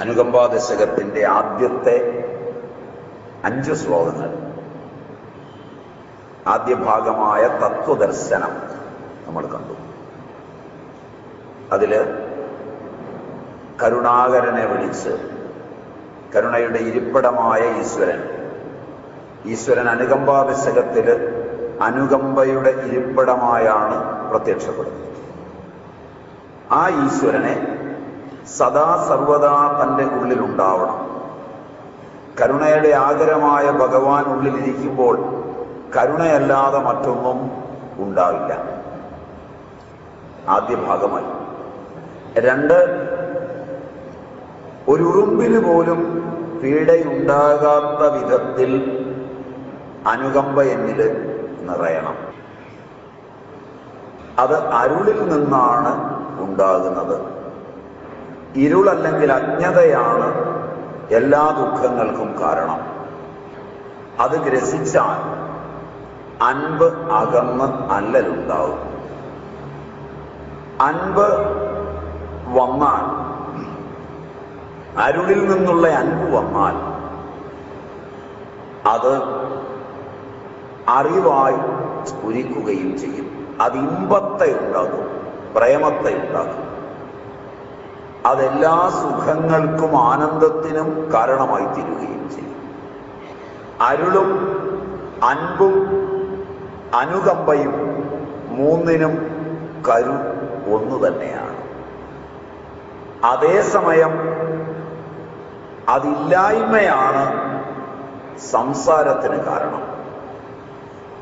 അനുകമ്പാദശകത്തിന്റെ ആദ്യത്തെ അഞ്ച് ശ്ലോകങ്ങൾ. ആദ്യ ഭാഗമായ തത്വദർശനം നമ്മൾ കണ്ടു. അതിൽ കരുണാകരനെ വിളിച്ച് കരുണയുടെ ഇരിപ്പിടമായ ഈശ്വരൻ ഈശ്വരൻ അനുകമ്പാ ദശകത്തിൽ അനുകമ്പയുടെ ഇരിപ്പിടമായാണ് പ്രത്യക്ഷപ്പെടുന്നത്. ആ ഈശ്വരനെ സദാ സർവദാ തന്റെ ഉള്ളിലുണ്ടാവണം. കരുണയുടെ ആകരമായ ഭഗവാൻ ഉള്ളിലിരിക്കുമ്പോൾ കരുണയല്ലാതെ മറ്റൊന്നും ഉണ്ടാവില്ല. ആദ്യ ഭാഗമായി. രണ്ട് ഒരു ഉറുമ്പിന് പോലും പീഡയുണ്ടാകാത്ത വിധത്തിൽ അനുകമ്പ എന്നിൽ നിറയണം. അത് അരുളിൽ നിന്നാണ് ഉണ്ടാകുന്നത്. ഇരുളല്ലെങ്കിൽ അജ്ഞതയാണ് എല്ലാ ദുഃഖങ്ങൾക്കും കാരണം. അത് ഗ്രസിച്ചാൽ അൻപ് അകന്ന് അല്ലലുണ്ടാവും. അൻപ് വന്നാൽ അരുളിൽ നിന്നുള്ള അൻപ് വന്നാൽ അത് അറിവായി സ്ഫുരിക്കുകയും ചെയ്യും. അത് ഇമ്പത്തെ ഉണ്ടാക്കും പ്രേമത്തെ ഉണ്ടാകും അതെല്ലാ സുഖങ്ങൾക്കും ആനന്ദത്തിനും കാരണമായി തീരുകയും ചെയ്യും. അരുളും അൻപും അനുകമ്പയും മൂന്നിനും കരു ഒന്നു തന്നെയാണ്. അതേസമയം അതില്ലായ്മയാണ് സംസാരത്തിന് കാരണം.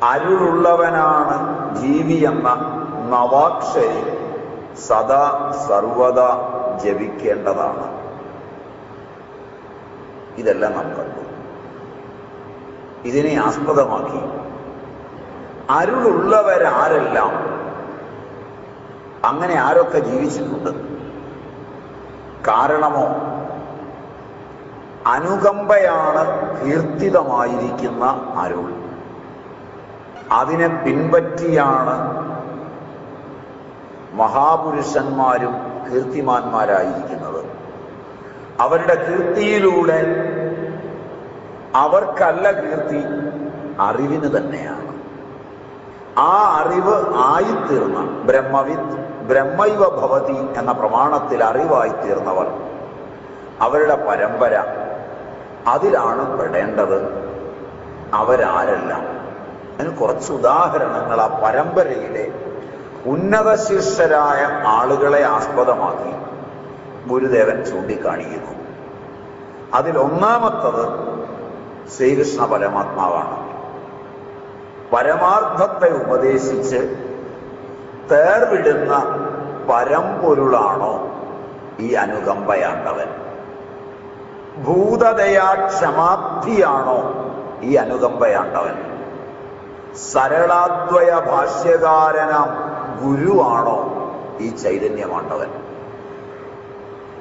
അരുളുള്ളവനാണ് ജീവി എന്ന നവാക്ഷരി സദാ സർവദ ജപിക്കേണ്ടതാണ്. ഇതെല്ലാം നാം കണ്ടു. ഇതിനെ ആസ്പദമാക്കി. അരുളുള്ളവരാരെല്ലാം അങ്ങനെ ആരൊക്കെ ജീവിച്ചിട്ടുണ്ട്? കാരണമോ? അനുകമ്പയാണ് കീർത്തിതമായിരിക്കുന്ന അരുൾ. അതിനെ പിൻപറ്റിയാണ് മഹാപുരുഷന്മാരും കീർത്തിമാന്മാരായിരിക്കുന്നത്. അവരുടെ കീർത്തിയിലൂടെ അവർക്കല്ല കീർത്തി അറിവിന് തന്നെയാണ്. ആ അറിവ് ആയിത്തീർന്ന ബ്രഹ്മവിത്ത് ബ്രഹ്മൈവ ഭവതി എന്ന പ്രമാണത്തിൽ അറിവായി തീർന്നവർ അവരുടെ പരമ്പര അതിലാണ് പെടേണ്ടത്. അവരാരല്ല. അതിന് കുറച്ച് ഉദാഹരണങ്ങൾ ആ പരമ്പരയിലെ ഉന്നത ശിഷ്യരായ ആളുകളെ ആസ്പദമാക്കി ഗുരുദേവൻ ചൂണ്ടിക്കാണിക്കുന്നു. അതിൽ ഒന്നാമത്തത് ശ്രീകൃഷ്ണ പരമാത്മാവാണ്. പരമാർത്ഥത്തെ ഉപദേശിച്ച് തേർവിടുന്ന പരമ്പൊരുളാണോ ഈ അനുകമ്പയാണ്ടവൻ? ഭൂതദയാക്ഷമാപ്തിയാണോ ഈ അനുകമ്പയാണ്ടവൻ? സരളാദ്വയ ഭാഷ്യകാരനാം ഗുരുവാണോ ഈ ചൈതന്യമാണ്ടവൻ?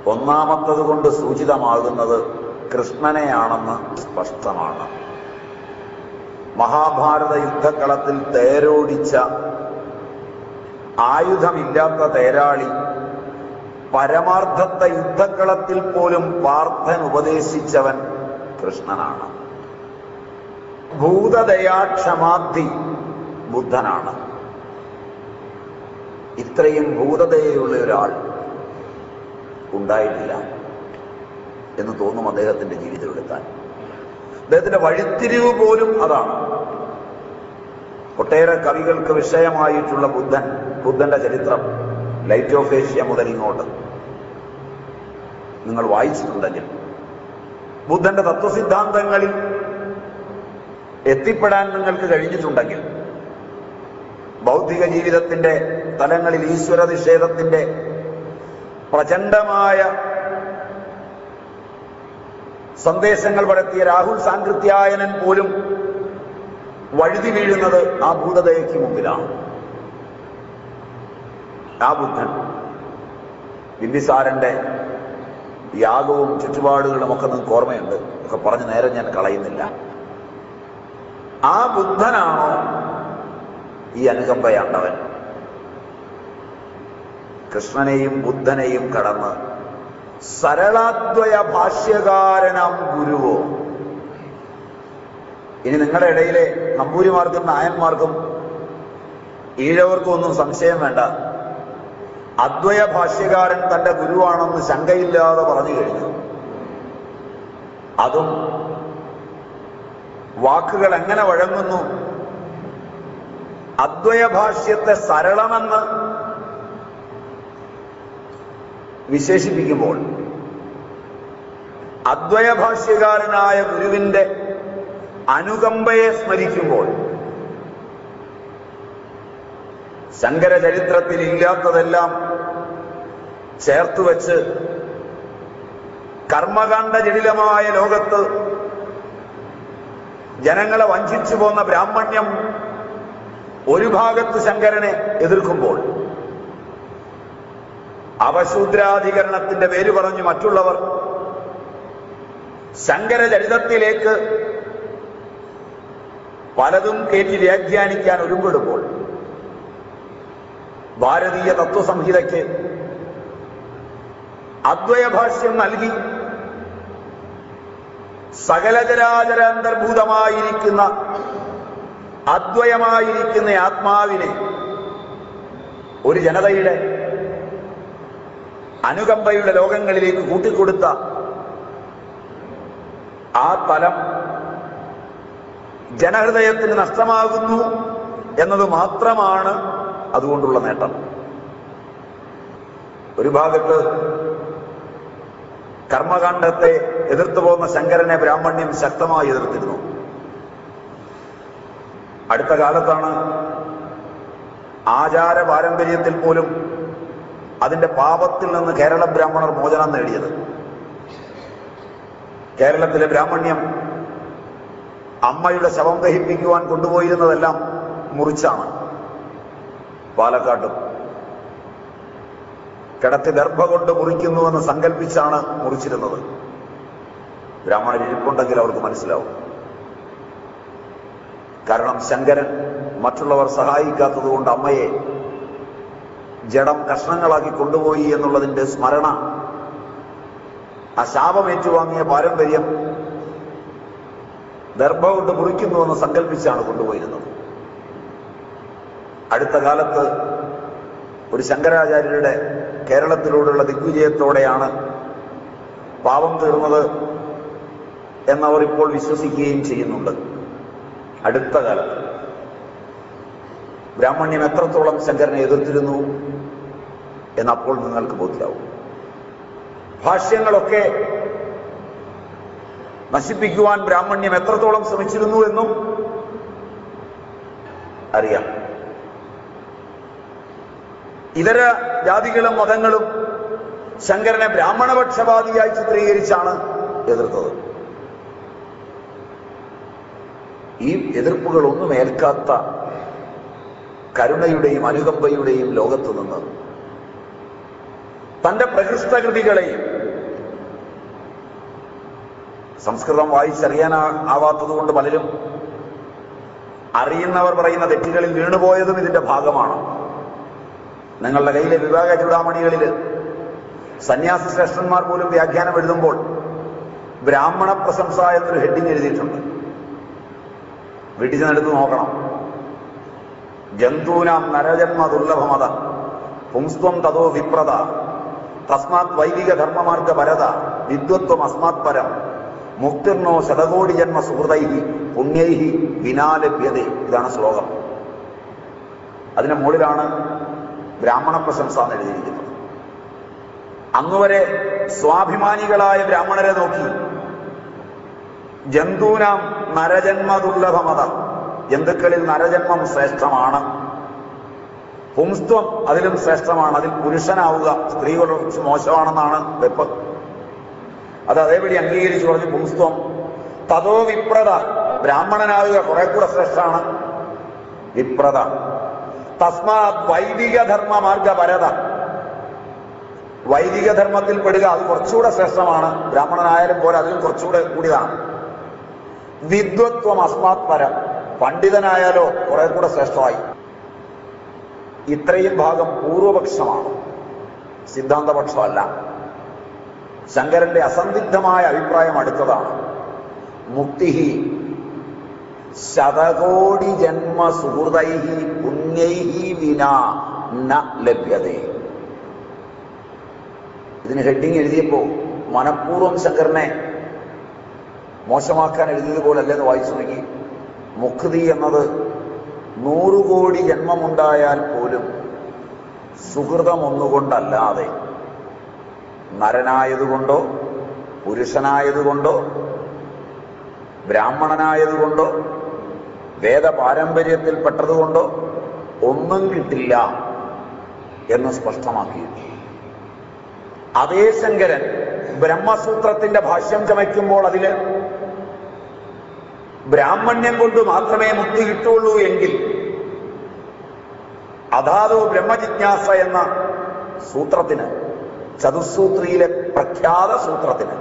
ഒന്നാമത്തത് കൊണ്ട് സൂചിതമാകുന്നത് കൃഷ്ണനെയാണെന്ന് സ്പഷ്ടമാണ്. മഹാഭാരത യുദ്ധക്കളത്തിൽ തേരോടിച്ച ആയുധമില്ലാത്ത തേരാളി പരമാർത്ഥത്തെ യുദ്ധക്കളത്തിൽ പോലും പാർത്ഥൻ ഉപദേശിച്ചവൻ കൃഷ്ണനാണ്. ഭൂതദയാക്ഷമാധി ബുദ്ധനാണ്. ഇത്രയും ഭൂതതയുള്ള ഒരാൾ ഉണ്ടായിട്ടില്ല എന്ന് തോന്നും അദ്ദേഹത്തിന്റെ ജീവിതം എടുത്താൽ അദ്ദേഹത്തിന്റെ വഴിത്തിരിവ് പോലും അതാണ്. ഒട്ടേറെ കവികൾക്ക് വിഷയമായിട്ടുള്ള ബുദ്ധൻ ബുദ്ധന്റെ ചരിത്രം ലൈറ്റ് ഓഫ് ഏഷ്യ മുതൽ ഇങ്ങോട്ട്. നിങ്ങൾ വായിച്ചിട്ടുണ്ടെങ്കിൽ ബുദ്ധന്റെ തത്വസിദ്ധാന്തങ്ങളിൽ എത്തിപ്പെടാൻ നിങ്ങൾക്ക് കഴിഞ്ഞിട്ടുണ്ടെങ്കിൽ ഭൗതിക ജീവിതത്തിന്റെ തലങ്ങളിൽ ഈശ്വര നിഷേധത്തിന്റെ പ്രചണ്ഡമായ സന്ദേശങ്ങൾ പടത്തിയ രാഹുൽ സാങ്കൃത്യായനൻ പോലും വഴുതി വീഴുന്നത് ആ ഭൂതദയയ്ക്ക് മുമ്പിലാണ്. ആ ബുദ്ധൻ ബിംബിസാരന്റെ യാഗവും ചുറ്റുപാടുകളും ഒക്കെ നിങ്ങൾക്ക് ഓർമ്മയുണ്ട്. ഒക്കെ പറഞ്ഞു നേരം ഞാൻ കളയുന്നില്ല. ആ ബുദ്ധനാണോ ഈ അനുകമ്പയാണ്ടവൻ? കൃഷ്ണനെയും ബുദ്ധനെയും കടന്ന് സരളാദ്വയ ഭാഷ്യകാരനാം ഗുരുവോ? ഇനി നിങ്ങളുടെ ഇടയിലെ നമ്പൂരിമാർക്കും നായന്മാർക്കും ഈഴവർക്കും ഒന്നും സംശയം വേണ്ട. അദ്വയ ഭാഷ്യകാരൻ തന്റെ ഗുരുവാണെന്ന് ശങ്കയില്ലാതെ പറഞ്ഞു കഴിഞ്ഞു. അതും വാക്കുകൾ എങ്ങനെ വഴങ്ങുന്നു? അദ്വയ ഭാഷ്യത്തെ സരളമെന്ന് വിശേഷിപ്പിക്കുമ്പോൾ അദ്വയഭാഷ്യകാരനായ ഗുരുവിന്റെ അനുകമ്പയെ സ്മരിക്കുമ്പോൾ ശങ്കരചരിത്രത്തിൽ ഇല്ലാത്തതെല്ലാം ചേർത്തുവച്ച് കർമ്മകാണ്ഡ ജടിലമായ ലോകത്ത് ജനങ്ങളെ വഞ്ചിച്ചു പോന്ന ബ്രാഹ്മണ്യം ഒരു ഭാഗത്ത് ശങ്കരനെ എതിർക്കുമ്പോൾ അവശൂദ്രാധികരണത്തിന്റെ പേര് പറഞ്ഞു മറ്റുള്ളവർ. ശങ്കര ചരിതത്തിലേക്ക് പലതും കയറ്റി വ്യാഖ്യാനിക്കാൻ ഒരുമ്പെടുമ്പോൾ ഭാരതീയ തത്വസംഹിതയ്ക്ക് അദ്വയഭാഷ്യം നൽകി സകലചരാചരാന്തർഭൂതമായിരിക്കുന്ന അദ്വയമായിരിക്കുന്ന ആത്മാവിനെ ഒരു ജനതയുടെ അനുകമ്പയുടെ ലോകങ്ങളിലേക്ക് കൂട്ടിക്കൊടുത്ത ആ തലം ജനഹൃദയത്തിന് നഷ്ടമാകുന്നു എന്നത് മാത്രമാണ് അതുകൊണ്ടുള്ള നേട്ടം. ഒരു ഭാഗത്ത് കർമ്മകാണ്ഡത്തെ എതിർത്തു പോകുന്ന ശങ്കരനെ ബ്രാഹ്മണ്യം ശക്തമായി എതിർത്തിരുന്നു. അടുത്ത കാലത്താണ് ആചാര പാരമ്പര്യത്തിൽ പോലും അതിന്റെ പാപത്തിൽ നിന്ന് കേരള ബ്രാഹ്മണർ മോചനം നേടിയത്. കേരളത്തിലെ ബ്രാഹ്മണ്യം അമ്മയുടെ ശവം ദഹിപ്പിക്കുവാൻ കൊണ്ടുപോയിരുന്നതെല്ലാം മുറിച്ചാണ് പാലക്കാട്ടും. കിടത്തി ദർഭ കൊണ്ട് മുറിക്കുന്നുവെന്ന് സങ്കല്പിച്ചാണ് മുറിച്ചിരുന്നത്. ബ്രാഹ്മണർ ഇരിപ്പുണ്ടെങ്കിൽ അവർക്ക് മനസ്സിലാവും. കാരണം ശങ്കരൻ മറ്റുള്ളവർ സഹായിക്കാത്തത് കൊണ്ട് അമ്മയെ ജഡം കഷ്ണങ്ങളാക്കി കൊണ്ടുപോയി എന്നുള്ളതിന്റെ സ്മരണ ആ ശാപം ഏറ്റുവാങ്ങിയ പാരമ്പര്യം ദർഭ കൊണ്ട് മുറിക്കുന്നുവെന്ന് സങ്കല്പിച്ചാണ് കൊണ്ടുപോയിരുന്നത്. അടുത്ത കാലത്ത് ഒരു ശങ്കരാചാര്യരുടെ കേരളത്തിലൂടെയുള്ള ദിഗ്വിജയത്തോടെയാണ് പാപം തീർന്നത് എന്നവർ ഇപ്പോൾ വിശ്വസിക്കുകയും ചെയ്യുന്നുണ്ട്. അടുത്ത കാലത്ത് ബ്രാഹ്മണ്യം എത്രത്തോളം ശങ്കരനെ എതിർത്തിരുന്നു? എന്നപ്പോൾ നിങ്ങൾക്ക് ബോധ്യമാവും. ഭാഷ്യങ്ങളൊക്കെ നശിപ്പിക്കുവാൻ ബ്രാഹ്മണ്യം എത്രത്തോളം ശ്രമിച്ചിരുന്നു എന്നും അറിയാം. ഇതര ജാതികളും മതങ്ങളും ശങ്കരനെ ബ്രാഹ്മണപക്ഷപാതിയായി ചിത്രീകരിച്ചാണ് എതിർത്തത്. ഈ എതിർപ്പുകളൊന്നും ഏൽക്കാത്ത കരുണയുടെയും അനുകമ്പയുടെയും ലോകത്ത് നിന്ന് തന്റെ പ്രകൃഷ്ടകൃതികളെയും സംസ്കൃതം വായിച്ചറിയാനാവാത്തത് കൊണ്ട് പലരും അറിയുന്നവർ പറയുന്ന തെറ്റുകളിൽ വീണുപോയതും ഇതിന്റെ ഭാഗമാണ്. നിങ്ങളുടെ കയ്യിലെ വിവാഹ ചൂടാമണികളിൽ സന്യാസി ശ്രേഷ്ഠന്മാർ പോലും വ്യാഖ്യാനം എഴുതുമ്പോൾ ബ്രാഹ്മണ പ്രശംസ എന്നൊരു ഹെഡിങ് എഴുതിയിട്ടുണ്ട്. വീട്ടിൽ ചെന്നെടുത്ത് നോക്കണം. ജന്തൂനാം നരജന്മ ദുർലഭമത പുംസ്ത്വം തതോ വിപ്രത തസ്മാത് വൈദിക ധർമ്മമാർഗ ഭരത വിദ്വത്വം അസ്മാത് പരം. മുക്തിർണോ ശതകോടി ജന്മ സുഹൃതൈഹി പുണ്യൈഹി വിനാലഭ്യതേ. ഇതാണ് ശ്ലോകം. അതിന് മുകളിലാണ് ബ്രാഹ്മണ പ്രശംസ എന്ന് എഴുതിയിരിക്കുന്നത്. അന്നുവരെ സ്വാഭിമാനികളായ ബ്രാഹ്മണരെ നോക്കി. ജന്തുനാം നരജന്മ ദുർലഭമത ജന്തുക്കളിൽ നരജന്മം ശ്രേഷ്ഠമാണ്. പുംസ്ത്വം അതിലും ശ്രേഷ്ഠമാണ്. അതിൽ പുരുഷനാവുക സ്ത്രീകളുടെ കുറച്ച് മോശമാണെന്നാണ് വെപ്പ്. അത് അതേപടി അംഗീകരിച്ചു പറഞ്ഞു പുംസ്ത്വം. തതോ വിപ്രത. ബ്രാഹ്മണനാവുക കുറെ കൂടെ ശ്രേഷ്ഠമാണ് വിപ്രത. തസ്മാത് വൈദിക ധർമ്മ മാർഗ പരത വൈദിക ധർമ്മത്തിൽ പെടുക അത് കുറച്ചുകൂടെ ശ്രേഷ്ഠമാണ്. ബ്രാഹ്മണനായാലും പോലെ അതിലും കുറച്ചുകൂടെ കൂടിയതാണ്. വിദ്വത്വം അസ്മാത് പരം. പണ്ഡിതനായാലോ കുറെ കൂടെ ശ്രേഷ്ഠമായി. ഇത്രയും ഭാഗം പൂർവപക്ഷമാണ്. സിദ്ധാന്തപക്ഷമല്ല. ശങ്കരന്റെ അസന്ദിഗ്ധമായ അഭിപ്രായം അടുത്തതാണ്. മുക്തിഹി ശതകോടി ജന്മ സുഹൃതൈഹി പുണ്യൈഹി വിന ലഭ്യതേ. ഇതിന് ഹെഡിങ് എഴുതിയപ്പോ മനഃപൂർവം ശങ്കരനെ മോശമാക്കാൻ എഴുതിയതുപോലല്ലെന്ന് വായിച്ചു നോക്കി. മുക്തി എന്നത് നൂറുകോടി ജന്മമുണ്ടായാൽ പോലും സുഹൃതം ഒന്നുകൊണ്ടല്ലാതെ നരനായതുകൊണ്ടോ പുരുഷനായതുകൊണ്ടോ ബ്രാഹ്മണനായതുകൊണ്ടോ വേദപാരമ്പര്യത്തിൽപ്പെട്ടതുകൊണ്ടോ പാരമ്പര്യത്തിൽപ്പെട്ടതുകൊണ്ടോ ഒന്നും കിട്ടില്ല എന്ന് സ്പഷ്ടമാക്കിയിരുന്നു അതേ ശങ്കരൻ ബ്രഹ്മസൂത്രത്തിന്റെ ഭാഷ്യം ചമയ്ക്കുമ്പോൾ അതിൽ ബ്രാഹ്മണ്യം കൊണ്ട് മാത്രമേ മുക്തി കിട്ടുള്ളൂ എങ്കിൽ അതാതോ ബ്രഹ്മജിജ്ഞാസ എന്ന സൂത്രത്തിന് ചതുസൂത്രിയിലെ പ്രഖ്യാത സൂത്രത്തിന്.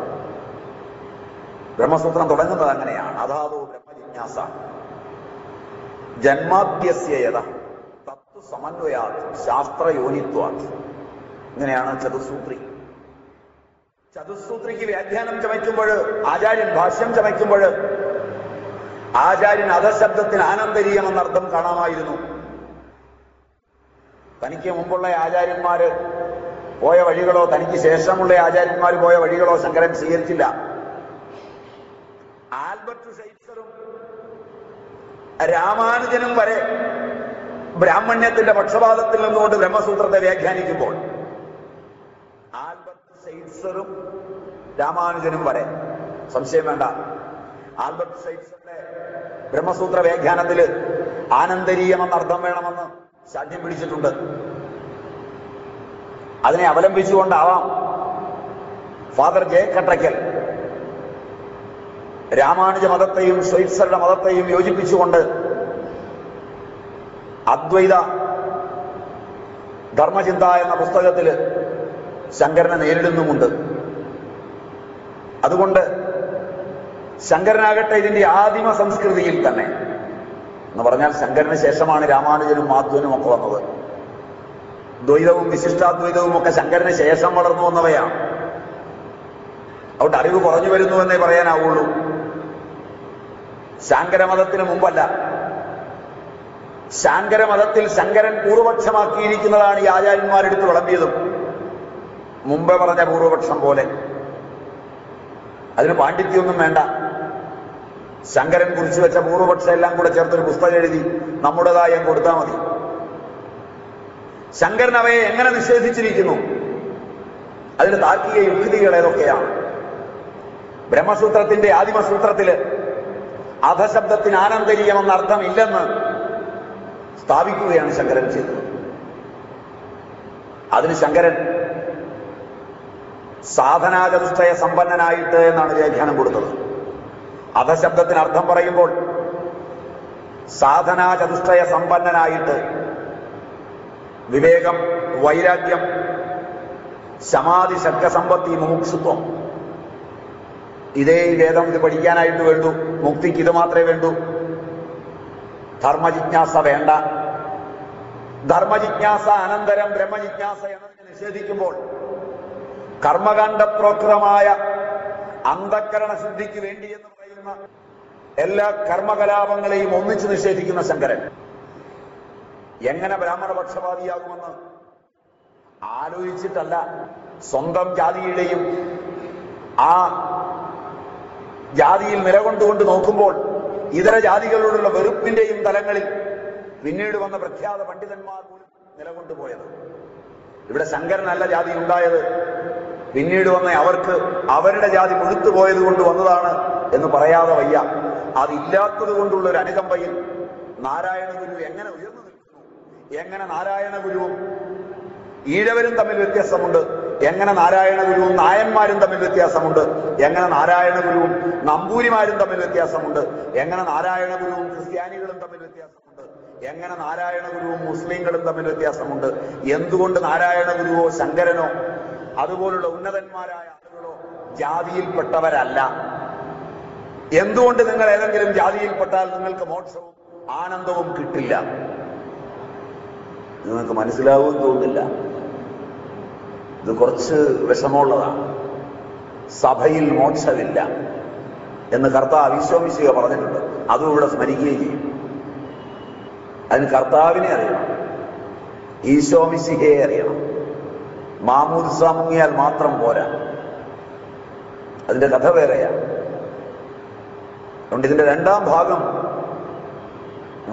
ബ്രഹ്മസൂത്രം തുടങ്ങുന്നത് അങ്ങനെയാണ്. അതാതു ബ്രഹ്മജിജ്ഞാസ. ജന്മാദ്യസ്യത തത്വ സമന്വയാ ശാസ്ത്രയോനിത്വ ഇങ്ങനെയാണ് ചതുസൂത്രി ചതുസൂത്രിക്ക് വ്യാഖ്യാനം ചമയ്ക്കുമ്പോൾ ആചാര്യൻ ഭാഷ്യം ചമയ്ക്കുമ്പോൾ ആചാര്യൻ അധശബ്ദത്തിന് ആനന്ദരീയം എന്നർത്ഥം കാണാമായിരുന്നു. തനിക്ക് മുമ്പുള്ള ആചാര്യന്മാര് പോയ വഴികളോ തനിക്ക് ശേഷമുള്ള ആചാര്യന്മാർ പോയ വഴികളോ ശങ്കരൻ സ്വീകരിച്ചില്ല. ആൽബർട്ട് ഷൈറ്റ്സറും രാമാനുജനും വരെ ബ്രാഹ്മണ്യത്തിന്റെ പക്ഷപാതത്തിൽ നിന്നുകൊണ്ട് ബ്രഹ്മസൂത്രത്തെ വ്യാഖ്യാനിക്കുമ്പോൾ ആൽബർട്ട് ഷൈറ്റ്സറും രാമാനുജനും വരെ. സംശയം വേണ്ട. ആൽബർട്ട് ഷൈറ്റ്സറിന്റെ ബ്രഹ്മസൂത്ര വ്യാഖ്യാനത്തിൽ ആനന്ദരീയം എന്നർത്ഥം വേണമെന്ന് ശാഠ്യം പിടിച്ചിട്ടുണ്ട്. അതിനെ അവലംബിച്ചുകൊണ്ടാവാം ഫാദർ ജെ കട്ടയ്ക്കൽ രാമാനുജ മതത്തെയും സ്വൈറ്റ്സറുടെ മതത്തെയും യോജിപ്പിച്ചുകൊണ്ട് അദ്വൈത ധർമ്മചിന്ത എന്ന പുസ്തകത്തിൽ ശങ്കരനെ നേരിടുന്നുമുണ്ട്. അതുകൊണ്ട് ശങ്കരനാകട്ടെ ഇതിന്റെ ആദിമ സംസ്കൃതിയിൽ തന്നെ. എന്ന് പറഞ്ഞാൽ ശങ്കരന് ശേഷമാണ് രാമാനുജനും മാധവനും ഒക്കെ വന്നത്. ദ്വൈതവും വിശിഷ്ടാദ്വൈതവും ഒക്കെ ശങ്കരന് ശേഷം വളർന്നു വന്നവയാണ്. അതുകൊണ്ട് അറിവ് കുറഞ്ഞു വരുന്നു എന്നേ പറയാനാവുള്ളൂ. ശാങ്കരമതത്തിന് മുമ്പല്ല. ശാങ്കരമതത്തിൽ ശങ്കരൻ പൂർവപക്ഷമാക്കിയിരിക്കുന്നതാണ് ഈ ആചാര്യന്മാരെടുത്ത് വിളമ്പിയതും. മുമ്പേ പറഞ്ഞ പൂർവപക്ഷം പോലെ. അതിന് പാണ്ഡിത്യൊന്നും വേണ്ട. ശങ്കരൻ കുറിച്ചു വെച്ച പൂർവപക്ഷം എല്ലാം കൂടെ ചേർത്തൊരു പുസ്തകം എഴുതി നമ്മുടേതായി കൊടുത്താൽ മതി. ശങ്കരൻ അവയെ എങ്ങനെ നിഷേധിച്ചിരിക്കുന്നു? അതിന് താർക്കിക യുക്തികൾ ഏതൊക്കെയാണ്? ബ്രഹ്മസൂത്രത്തിന്റെ ആദിമസൂത്രത്തിൽ അധശബ്ദത്തിന് ആനന്ദരീയം അർത്ഥമില്ലെന്ന് സ്ഥാപിക്കുകയാണ് ശങ്കരൻ ചെയ്തത്. അതിന് ശങ്കരൻ സാധനാചതുഷ്ടയ സമ്പന്നനായിട്ട് എന്നാണ് വ്യാഖ്യാനം കൊടുത്തത്. അധശബ്ദത്തിന് അർത്ഥം പറയുമ്പോൾ സാധനാചതുഷ്ടയ സമ്പന്നനായിട്ട് വിവേകം വൈരാഗ്യം സമാധി ശക്തസമ്പത്തി മുമുക്ഷുത്വം ഇതേ വേദം ഇത് പഠിക്കാനായിട്ട് വേണ്ടു. മുക്തിക്ക് ഇത് മാത്രമേ വേണ്ടൂ. ധർമ്മജിജ്ഞാസ വേണ്ട. ധർമ്മജിജ്ഞാസ അനന്തരം ബ്രഹ്മജിജ്ഞാസ എന്നതിനെ നിഷേധിക്കുമ്പോൾ കർമ്മകാണ്ഡപ്രോക്തമായ അന്ധക്കരണ ശുദ്ധിക്ക് വേണ്ടി എന്ന് എല്ലാ കർമ്മകലാപങ്ങളെയും ഒന്നിച്ചു നിഷേധിക്കുന്ന ശങ്കരൻ. എങ്ങനെ ബ്രാഹ്മണ പക്ഷപാതിയാകുമെന്ന് ആലോചിച്ചിട്ടല്ല. സ്വന്തം ജാതിയുടെയും ആ ജാതിയിൽ നിലകൊണ്ടുകൊണ്ട് നോക്കുമ്പോൾ ഇതര ജാതികളോടുള്ള വെറുപ്പിന്റെയും തലങ്ങളിൽ പിന്നീട് വന്ന പ്രഖ്യാത പണ്ഡിതന്മാർ പോലും നിലകൊണ്ടുപോയത്. ഇവിടെ ശങ്കരനല്ല ജാതി ഉണ്ടായത് പിന്നീട് വന്ന അവർക്ക് അവരുടെ ജാതി മുഴുത്തു പോയത് കൊണ്ട് വന്നതാണ് എന്ന് പറയാതെ വയ്യ. അതില്ലാത്തത് കൊണ്ടുള്ള ഒരു അനുകമ്പയിൽ നാരായണ ഗുരു എങ്ങനെ ഉയർന്നു നിൽക്കുന്നു? എങ്ങനെ നാരായണ ഗുരുവും ഈഴവരും തമ്മിൽ വ്യത്യാസമുണ്ട്? എങ്ങനെ നാരായണ ഗുരുവും നായന്മാരും തമ്മിൽ വ്യത്യാസമുണ്ട്? എങ്ങനെ നാരായണ ഗുരുവും നമ്പൂരിമാരും തമ്മിൽ വ്യത്യാസമുണ്ട്? എങ്ങനെ നാരായണ ഗുരുവും ക്രിസ്ത്യാനികളും തമ്മിൽ വ്യത്യാസമുണ്ട്? എങ്ങനെ നാരായണ ഗുരുവും മുസ്ലിങ്ങളും തമ്മിൽ വ്യത്യാസമുണ്ട്? എന്തുകൊണ്ട് നാരായണ ഗുരുവോ ശങ്കരനോ അതുപോലുള്ള ഉന്നതന്മാരായ ആളുകളോ ജാതിയിൽപ്പെട്ടവരല്ല? എന്തുകൊണ്ട് നിങ്ങൾ ഏതെങ്കിലും ജാതിയിൽപ്പെട്ടാൽ നിങ്ങൾക്ക് മോക്ഷവും ആനന്ദവും കിട്ടില്ല? നിങ്ങൾക്ക് മനസ്സിലാവും തോന്നുന്നില്ല. ഇത് കുറച്ച് വിഷമമുള്ളതാണ്. സഭയിൽ മോക്ഷമില്ല എന്ന് കർത്താവ് വിശ്വമിശിക പറഞ്ഞിട്ടുണ്ട്. അതും ഇവിടെ സ്മരിക്കുകയും ചെയ്യും. അതിന് കർത്താവിനെ അറിയണം. ഈശോമിശിഹയെ അറിയണം. മാമൂദ് മുങ്ങിയാൽ മാത്രം പോരാ. അതിന്റെ കഥ വേറെയാ. അതുകൊണ്ട് ഇതിന്റെ രണ്ടാം ഭാഗം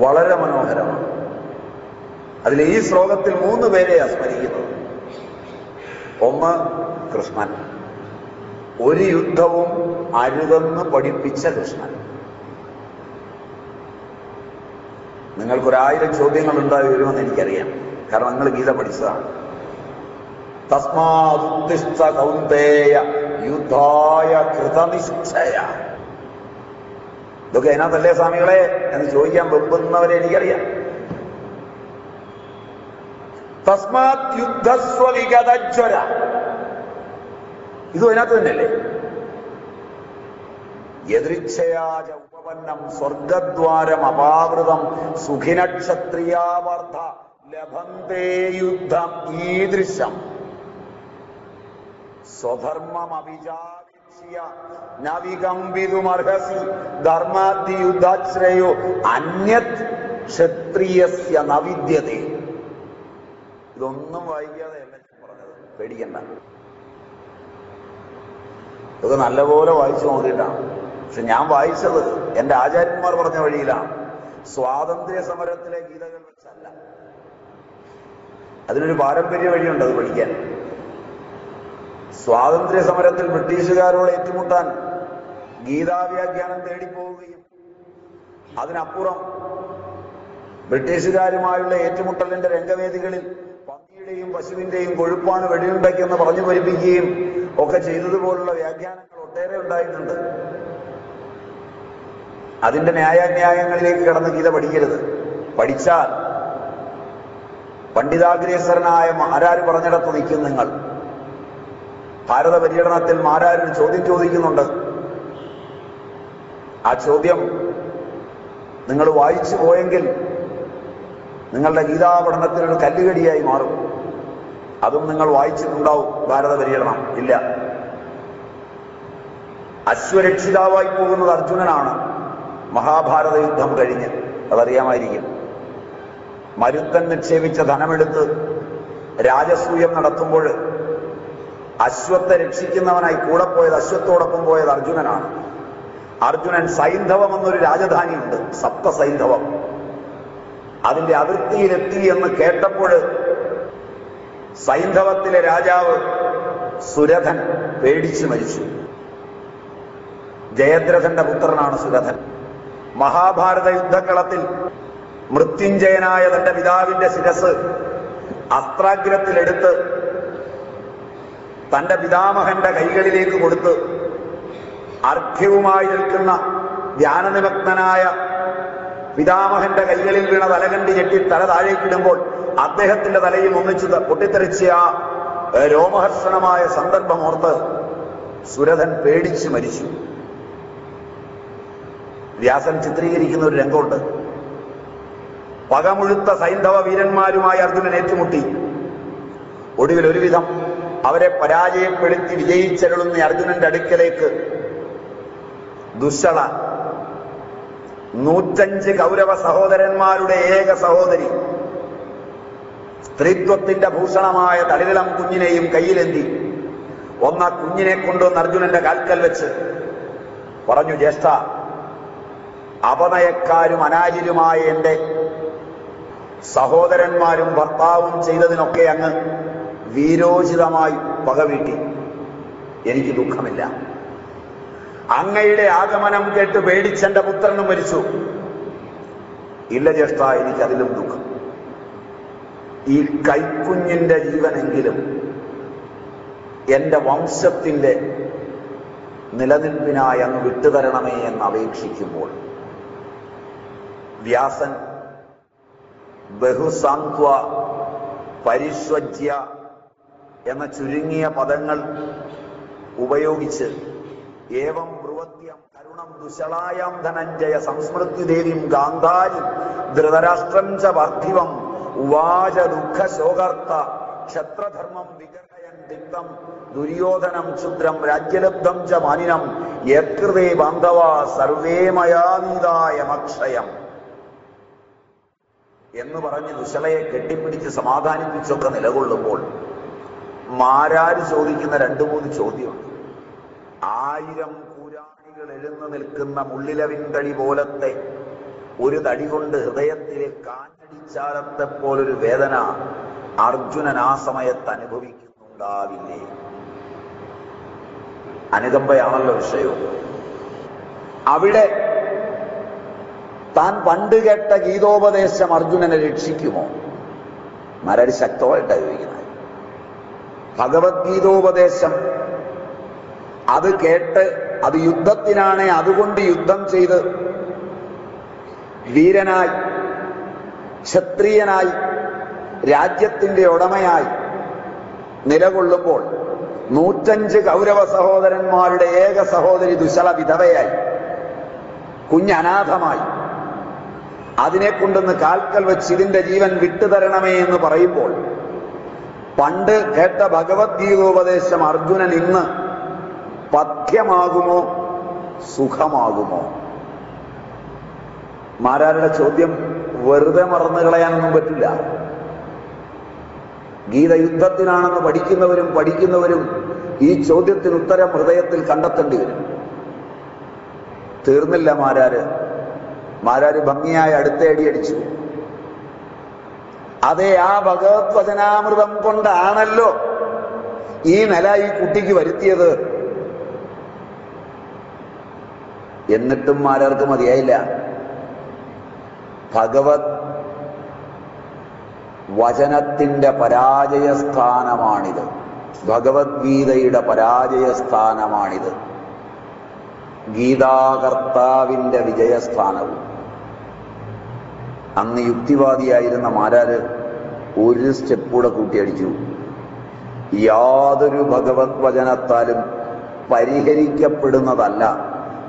വളരെ മനോഹരമാണ്. അതിൽ ഈ ശ്ലോകത്തിൽ മൂന്ന് പേരെ സ്മരിക്കുന്നത്. ഒന്ന് കൃഷ്ണൻ. ഒരു യുദ്ധവും അരുതെന്ന് പഠിപ്പിച്ച കൃഷ്ണൻ. നിങ്ങൾക്കൊരായിരം ചോദ്യങ്ങൾ ഉണ്ടായി വരുമെന്ന് എനിക്കറിയാം. കാരണം നിങ്ങൾ ഗീത പഠിച്ചതാണ്. തസ്മാ കൗന്ദേയ യുദ്ധായ കൃതനിശ്ചയ. ഇതൊക്കെ അതിനകത്തല്ലേ സ്വാമികളെ എന്ന് ചോദിക്കാൻ വെമ്പുന്നവരെ എനിക്കറിയാം. തസ്മാത് യുദ്ധസ്വവിഗതജ്വര. ഇതും അതിനകത്ത് തന്നെയല്ലേ? യദൃച്ഛയാച ഉപപന്നം സ്വർഗദ്വാരം അപാവൃതം സുഖിനക്ഷത്രിയാവർദ്ധ ലഭന്തേ യുദ്ധം ഈദൃശം. സ്വധർമ്മം അഭിചാരിച്യ അന്യത് ക്ഷത്രിയസ്യ ഇതൊന്നും വായിക്കാതെ എന്നെ പറഞ്ഞത്? പേടിക്കണ്ട. ഇതൊക്കെ നല്ലപോലെ വായിച്ചു നോക്കിയിട്ടാണ്. പക്ഷെ ഞാൻ വായിച്ചത് എന്റെ ആചാര്യന്മാർ പറഞ്ഞ വഴിയിലാണ്. സ്വാതന്ത്ര്യ സമരത്തിലെ ഗീതകൾ വെച്ചല്ല. അതിനൊരു പാരമ്പര്യ വഴിയുണ്ട് അത് പഠിക്കാൻ. സ്വാതന്ത്ര്യ സമരത്തിൽ ബ്രിട്ടീഷുകാരോട് ഏറ്റുമുട്ടാൻ ഗീതാവ്യാഖ്യാനം തേടിപ്പോവുകയും അതിനപ്പുറം ബ്രിട്ടീഷുകാരുമായുള്ള ഏറ്റുമുട്ടലിന്റെ രംഗവേദികളിൽ പന്നിയുടെയും പശുവിന്റെയും കൊഴുപ്പാണ് വെടിയുണ്ടയ്ക്കെന്ന് പറഞ്ഞു പൊരിപ്പിക്കുകയും ഒക്കെ ചെയ്തതുപോലുള്ള വ്യാഖ്യാനങ്ങൾ ഒട്ടേറെ ഉണ്ടായിട്ടുണ്ട്. അതിന്റെ ന്യായാന്യായങ്ങളിലേക്ക് കടന്ന് ഗീത പഠിക്കരുത്. പഠിച്ചാൽ പണ്ഡിതാഗ്രേസരനായ ആരാര് പറഞ്ഞിടത്ത് നിൽക്കും നിങ്ങൾ. ഭാരത പര്യടനത്തിൽ മാരാരും ചോദ്യം ചോദിക്കുന്നുണ്ട്. ആ ചോദ്യം നിങ്ങൾ വായിച്ചു പോയെങ്കിൽ നിങ്ങളുടെ ഗീതാ പഠനത്തിനൊരു കല്ലുകടിയായി മാറും. അതും നിങ്ങൾ വായിച്ചിട്ടുണ്ടാവും. ഭാരത പര്യടനം ഇല്ല. അശ്വരക്ഷിതാവായി പോകുന്നത് അർജുനനാണ്. മഹാഭാരത യുദ്ധം കഴിഞ്ഞ്. അതറിയാമായിരിക്കും. മരുത്തൻ നിക്ഷേപിച്ച ധനമെടുത്ത് രാജസൂയം നടത്തുമ്പോൾ അശ്വത്തെ രക്ഷിക്കുന്നവനായി കൂടെ പോയത് അശ്വത്തോടൊപ്പം പോയത് അർജുനനാണ്. അർജുനൻ സൈന്ധവം എന്നൊരു രാജധാനിയുണ്ട്. സപ്ത സൈന്ധവം അതിന്റെ അതിർത്തിയിലെത്തി എന്ന് കേട്ടപ്പോൾ സൈന്ധവത്തിലെ രാജാവ് സുരഥൻ പേടിച്ചു മരിച്ചു. ജയദ്രഥന്റെ പുത്രനാണ് സുരഥൻ. മഹാഭാരത യുദ്ധക്കളത്തിൽ മൃത്യുഞ്ജയനായ തന്റെ പിതാവിന്റെ ശിരസ് അസ്ത്രാഗ്രത്തിലെടുത്ത് തന്റെ പിതാമഹന്റെ കൈകളിലേക്ക് കൊടുത്ത് അർഘ്യവുമായി നിൽക്കുന്ന ധ്യാനനിമഗ്നായ പിതാമഹന്റെ കൈകളിൽ വീണ തലകണ്ടി ഞെട്ടി തല താഴേക്കിടുമ്പോൾ അദ്ദേഹത്തിന്റെ തലയിൽ ഒന്നിച്ചു പൊട്ടിത്തെറിച്ച ആ രോമഹർഷണമായ സന്ദർഭമോർത്ത് സുരഥൻ പേടിച്ച് മരിച്ചു. വ്യാസൻ ചിത്രീകരിക്കുന്ന ഒരു രംഗമുണ്ട്. പകമുഴുത്ത സൈന്ധവ വീരന്മാരുമായി അർജുനൻ ഏറ്റുമുട്ടി. ഒടുവിൽ ഒരുവിധം അവരെ പരാജയപ്പെടുത്തി വിജയിച്ചരുളുന്ന അർജുനന്റെ അടുക്കലേക്ക് ദുശ്ശള. നൂറ്റഞ്ച് കൗരവ സഹോദരന്മാരുടെ ഏക സഹോദരി. സ്ത്രീത്വത്തിന്റെ ഭൂഷണമായ തളിരിളം കുഞ്ഞിനെയും കയ്യിലെന്തി. ഒന്ന കുഞ്ഞിനെ കൊണ്ടുവന്ന് അർജുനന്റെ കാൽക്കൽ വെച്ച് പറഞ്ഞു ജ്യേഷ്ഠ അപനയക്കാരും അനാചിരുമായ എന്റെ സഹോദരന്മാരും ഭർത്താവും ചെയ്തതിനൊക്കെ അങ്ങ് വീരോചിതമായി പകവീട്ടി എനിക്ക് ദുഃഖമില്ല. അങ്ങയുടെ ആഗമനം കേട്ട് പേടിച്ചെന്റെ പുത്രനും മരിച്ചു. ഇല്ല ജ്യേഷ്ഠ എനിക്കതിലും ദുഃഖം. ഈ കൈക്കുഞ്ഞിന്റെ ജീവനെങ്കിലും എന്റെ വംശത്തിന്റെ നിലനിൽപ്പിനായി അങ്ങ് വിട്ടുതരണമേ എന്ന് അപേക്ഷിക്കുമ്പോൾ വ്യാസൻ ബഹുസാന്ത്വ പരിഷ്വജ്യ എന്ന ചുരുങ്ങിയ പദങ്ങൾ ഉപയോഗിച്ച് ഏവം ബ്രുവത്യം കരുണം ദുശളായാം ധനഞ്ജയ സംസ്മൃത്യുദേവിം ഗാന്ധാരി ധൃതരാഷ്ട്രം ച പാർത്ഥിവം ഉവാച ദുഃഖ ശോകർത്ത ക്ഷത്രധർമ്മം വിഗ്രഹയൻ ദിക്തം ദുര്യോധനം ക്ഷുദ്രം രാജ്യലബ്ധം ച മാനിനം യത്കൃതേ ബാന്ധവ സർവേ മയാനീതായമക്ഷയം എന്ന് പറഞ്ഞ് ദുശളയെ കെട്ടിപ്പിടിച്ച് സമാധാനിപ്പിച്ചൊക്കെ നിലകൊള്ളുമ്പോൾ മാരാര് ചോദിക്കുന്ന രണ്ടു മൂന്ന് ചോദ്യമാണ് ആയിരം പുരാണികൾ എഴുന്നു നിൽക്കുന്ന മുള്ളിലവിൻ തടി പോലത്തെ ഒരു തടി കൊണ്ട് ഹൃദയത്തിലെ കാഞ്ഞടിച്ചാലത്തെ പോലൊരു വേദന അർജുനൻ ആ സമയത്ത് അനുഭവിക്കുന്നുണ്ടാവില്ലേ? അനുകമ്പയാണല്ലോ വിഷയവും അവിടെ താൻ പണ്ട് കേട്ട ഗീതോപദേശം അർജുനനെ രക്ഷിക്കുമോ? മരടി ശക്തമായിട്ടാണ് ചോദിക്കുന്നത്. ഭഗവത്ഗീതോപദേശം. അത് കേട്ട് അത് യുദ്ധത്തിനാണ് അതുകൊണ്ട് യുദ്ധം ചെയ്ത് വീരനായി ക്ഷത്രിയനായി രാജ്യത്തിന്റെ ഉടമയായി നിലകൊള്ളുമ്പോൾ നൂറ്റഞ്ച് കൗരവ സഹോദരന്മാരുടെ ഏക സഹോദരി ദുശല വിധവയായി കുഞ്ഞനാഥമായി അതിനെ കൊണ്ടൊന്ന് കാൽക്കൽ വെച്ച് ഇതിന്റെ ജീവൻ വിട്ടുതരണമേ എന്ന് പറയുമ്പോൾ പണ്ട് കേട്ട ഭഗവത്ഗീതോപദേശം അർജുനൻ ഇന്ന് പഥ്യമാകുമോ? സുഖമാകുമോ? മാരാരുടെ ചോദ്യം വെറുതെ മറന്നു കളയാനൊന്നും പറ്റില്ല. ഗീത യുദ്ധത്തിനാണെന്ന് പഠിക്കുന്നവരും പഠിക്കുന്നവരും ഈ ചോദ്യത്തിന് ഉത്തരം ഹൃദയത്തിൽ കണ്ടെത്തേണ്ടി വരും. തീർന്നില്ല മാരാര്. മാരാര് ഭംഗിയായി അടുത്തേടി അടിച്ചു. അതെ ആ ഭഗവത് വചനാമൃതം കൊണ്ടാണല്ലോ ഈ നില ഈ കുട്ടിക്ക് വരുത്തിയത്. എന്നിട്ടും ആരാർക്ക് മതിയായില്ല. ഭഗവത് വചനത്തിന്റെ പരാജയ സ്ഥാനമാണിത്. ഭഗവത്ഗീതയുടെ പരാജയ സ്ഥാനമാണിത്. ഗീതാകർത്താവിന്റെ വിജയസ്ഥാനവും. അന്ന് യുക്തിവാദിയായിരുന്ന മാരാര് ഒരു സ്റ്റെപ്പൂടെ കൂട്ടിയടിച്ചു. യാതൊരു ഭഗവത് വചനത്താലും പരിഹരിക്കപ്പെടുന്നതല്ല.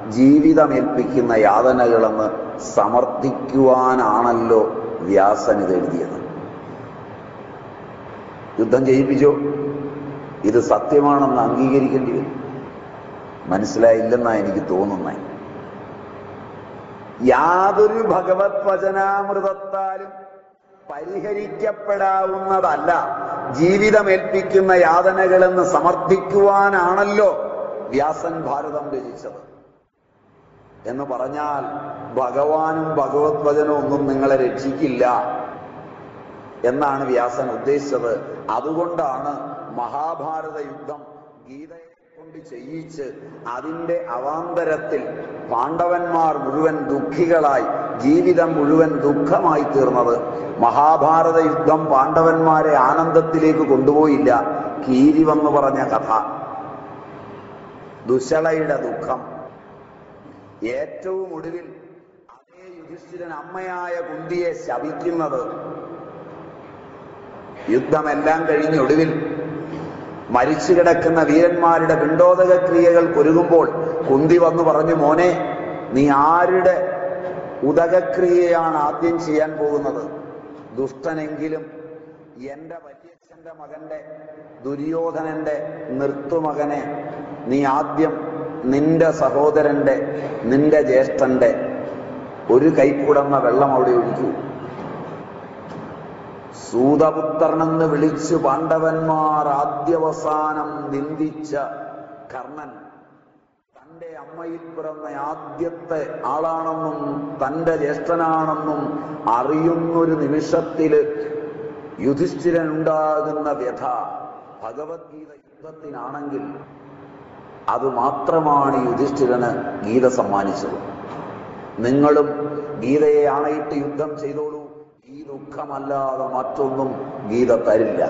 ജീവിതമേൽപ്പിക്കുന്ന യാതനകളെന്ന് സമർത്ഥിക്കുവാനാണല്ലോ വ്യാസൻ ഇത് എഴുതിയത്. യുദ്ധം ചെയ്യിപ്പിച്ചോ ഇത് സത്യമാണെന്ന് അംഗീകരിക്കേണ്ടി വരും. മനസ്സിലായില്ലെന്നാണ് എനിക്ക് തോന്നുന്നത് യാതൊരു ഭഗവത് വചനാമൃതത്താലും പരിഹരിക്കപ്പെടാവുന്നതല്ല. ജീവിതമേൽപ്പിക്കുന്ന യാതനകളെന്ന് സമർത്ഥിക്കുവാനാണല്ലോ വ്യാസൻ ഭാരതം രചിച്ചത്. എന്ന് പറഞ്ഞാൽ ഭഗവാനും ഭഗവത് വചനവും ഒന്നും നിങ്ങളെ രക്ഷിക്കില്ല എന്നാണ് വ്യാസൻ ഉദ്ദേശിച്ചത്. അതുകൊണ്ടാണ് മഹാഭാരത യുദ്ധം ഗീതയെ കൊണ്ട് ചെയ്യിച്ച് അതിന്റെ അവാന്തരത്തിൽ പാണ്ഡവന്മാർ മുഴുവൻ ദുഃഖികളായി ജീവിതം മുഴുവൻ ദുഃഖമായി തീർന്നത് മഹാഭാരത യുദ്ധം പാണ്ഡവന്മാരെ ആനന്ദത്തിലേക്ക് കൊണ്ടുപോയില്ല. കീരിവെന്ന് പറഞ്ഞ കഥ. ദുശളയുടെ ദുഃഖം. ഏറ്റവും ഒടുവിൽ അതേ യുധിഷ്ഠിരൻ അമ്മയായ കുന്തിയെ ശപിക്കുന്നത്. യുദ്ധമെല്ലാം കഴിഞ്ഞ് ഒടുവിൽ മരിച്ചു കിടക്കുന്ന വീരന്മാരുടെ പിണ്ടോദക ക്രിയകൾ കൊരുകുമ്പോൾ കുന്തി വന്നു പറഞ്ഞു മോനെ നീ ആരുടെ ഉദകക്രിയയാണ് ആദ്യം ചെയ്യാൻ പോകുന്നത്? ദുഷ്ടനെങ്കിലും എന്റെ വല്യച്ഛന്റെ മകന്റെ ദുര്യോധനന്റെ നിർത്തുമകനെ നീ ആദ്യം നിന്റെ സഹോദരന്റെ നിന്റെ ജ്യേഷ്ഠന്റെ ഒരു കൈക്കുടന്ന വെള്ളം അവിടെ ഒഴിക്കൂ. സൂതപുത്രനെന്ന് വിളിച്ചു പാണ്ഡവന്മാർ ആദ്യവസാനം നിന്ദിച്ച കർണൻ തന്റെ അമ്മയിൽ പിറന്ന ആദ്യത്തെ ആളാണെന്നും തന്റെ ജ്യേഷ്ഠനാണെന്നും അറിയുന്നൊരു നിമിഷത്തിൽ യുധിഷ്ഠിരനുണ്ടാകുന്ന വ്യഥ ഭഗവത്ഗീത യുദ്ധത്തിനാണെങ്കിൽ അത് മാത്രമാണ് യുധിഷ്ഠിരന് ഗീത സമ്മാനിച്ചത്. നിങ്ങളും ഗീതയെ ആണയിട്ട് യുദ്ധം ചെയ്തോളൂ ദുഃഖമല്ലാതെ മറ്റൊന്നും ഗീത തരില്ല.